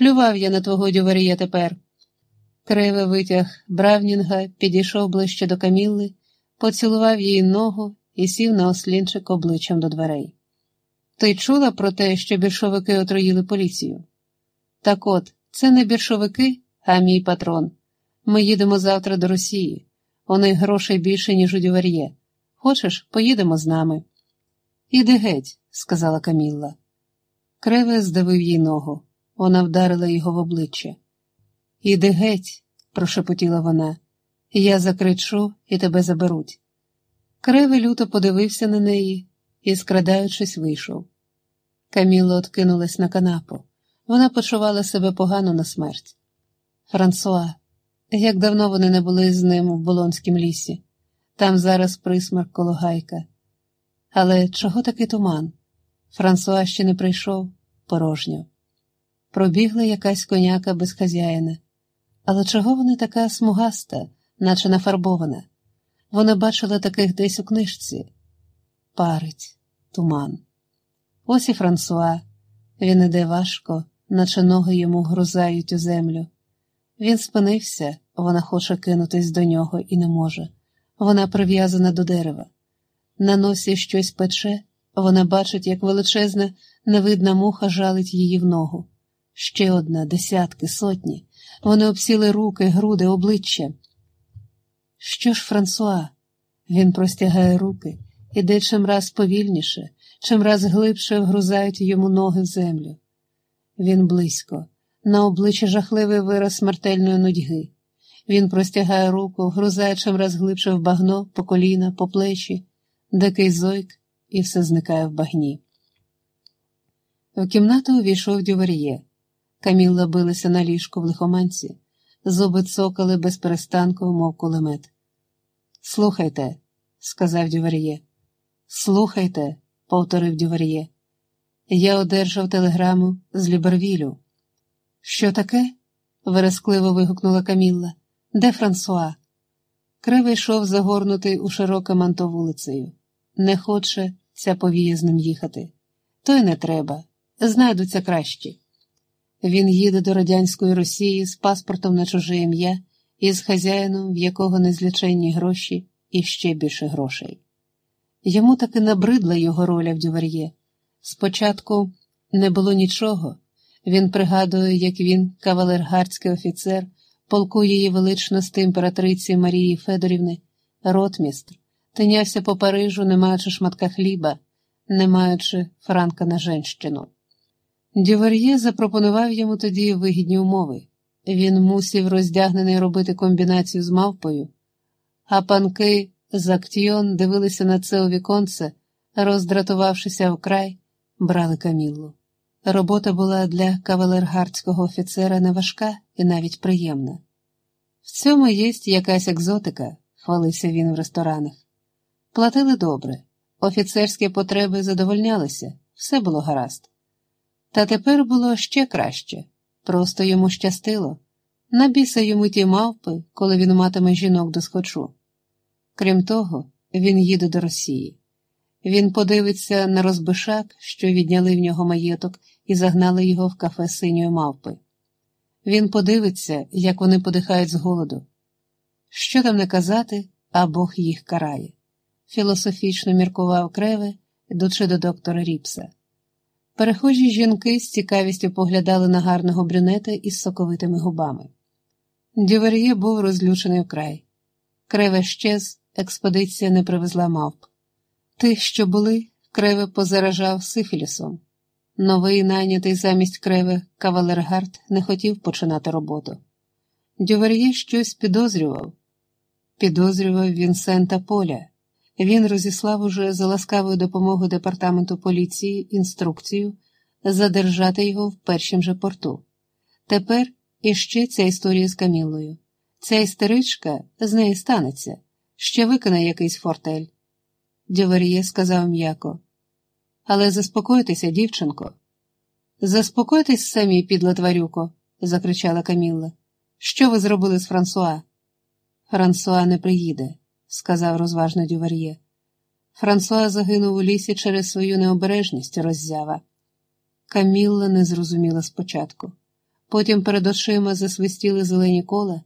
Плював я на твого дюварія тепер. Криве витяг Бравнінга, підійшов ближче до Камілли, поцілував її ногу і сів на ослінчик обличчям до дверей. Ти чула про те, що більшовики отруїли поліцію? Так от, це не більшовики, а мій патрон. Ми їдемо завтра до Росії. У них грошей більше, ніж у дювар'є. Хочеш, поїдемо з нами. Іди геть, сказала Камілла. Криве здавив їй ногу. Вона вдарила його в обличчя. Іди геть, прошепотіла вона, я закричу і тебе заберуть. Криве люто подивився на неї і, скрадаючись, вийшов. Камілла откинулась на канапу. Вона почувала себе погано на смерть. Франсуа, як давно вони не були з ним в Болонськім лісі, там зараз присмерк коло гайка. Але чого такий туман? Франсуа ще не прийшов порожньо. Пробігла якась коняка без хазяїна. Але чого вона така смугаста, наче нафарбована? Вона бачила таких десь у книжці. Парить, туман. Ось і Франсуа. Він іде важко, наче ноги йому грузають у землю. Він спинився, вона хоче кинутись до нього і не може. Вона прив'язана до дерева. На носі щось пече, вона бачить, як величезна, невидна муха жалить її в ногу. Ще одна, десятки, сотні. Вони обсіли руки, груди, обличчя. Що ж, Франсуа? Він простягає руки, іде чимраз повільніше, чимраз глибше вгрузають йому ноги в землю. Він близько, на обличчі жахливий вираз смертельної нудьги. Він простягає руку, вгрузає чимраз глибше в багно, по коліна, по плечі, дикий зойк, і все зникає в багні. В кімнату увійшов дювар'є. Камілла билася на ліжку в лихоманці, зуби цокали без перестанку, мов кулемет. Слухайте, сказав Дювар'є. Слухайте, повторив Дювар'є. Я одержав телеграму з Лібервілю. Що таке? верескливо вигукнула Камілла. Де Франсуа? Кривий йшов загорнутий у широке манто вулицею. Не хоче ця повія з ним їхати. То й не треба. Знайдуться кращі. Він їде до радянської Росії з паспортом на чуже ім'я і з хазяїном, в якого незліченні гроші і ще більше грошей. Йому таки набридла його роля в дювар'є. Спочатку не було нічого. Він пригадує, як він, кавалергардський офіцер, полку її величності імператриці Марії Федорівни, ротмістр, тинявся по Парижу, не маючи шматка хліба, не маючи франка на женщину. Дювар'є запропонував йому тоді вигідні умови. Він мусів роздягнений робити комбінацію з мавпою, а панки з дивилися на це у віконце, роздратувавшися вкрай, брали каміллу. Робота була для кавалергардського офіцера неважка і навіть приємна. В цьому є якась екзотика, хвалився він в ресторанах. Платили добре, офіцерські потреби задовольнялися, все було гаразд. Та тепер було ще краще, просто йому щастило. Набіса йому ті мавпи, коли він матиме жінок до схочу. Крім того, він їде до Росії. Він подивиться на розбишак, що відняли в нього маєток і загнали його в кафе синьої мавпи. Він подивиться, як вони подихають з голоду. Що там не казати, а Бог їх карає, філософічно міркував креве, йдучи до доктора Ріпса. Перехожі жінки з цікавістю поглядали на гарного брюнета із соковитими губами. Дювер'є був розлючений вкрай. Креве щез, експедиція не привезла мавп. Тих, що були, креве позаражав сифілісом. Новий найнятий замість креви кавалергард не хотів починати роботу. Дювер'є щось підозрював. Підозрював Вінсента Поля. Він розіслав уже за ласкавою допомогою департаменту поліції інструкцію задержати його в першім же порту. Тепер іще ця історія з Каміллою. Ця істеричка з неї станеться, ще виконає якийсь фортель. Дювер'є сказав м'яко. Але заспокойтеся, дівчинко. Заспокойтесь самі, підла тварюко, закричала Камілла. Що ви зробили з Франсуа? Франсуа не приїде, сказав розважно Дювар'є. Франсуа загинув у лісі через свою необережність роззява. Камілла не зрозуміла спочатку. Потім перед очима засвистіли зелені кола,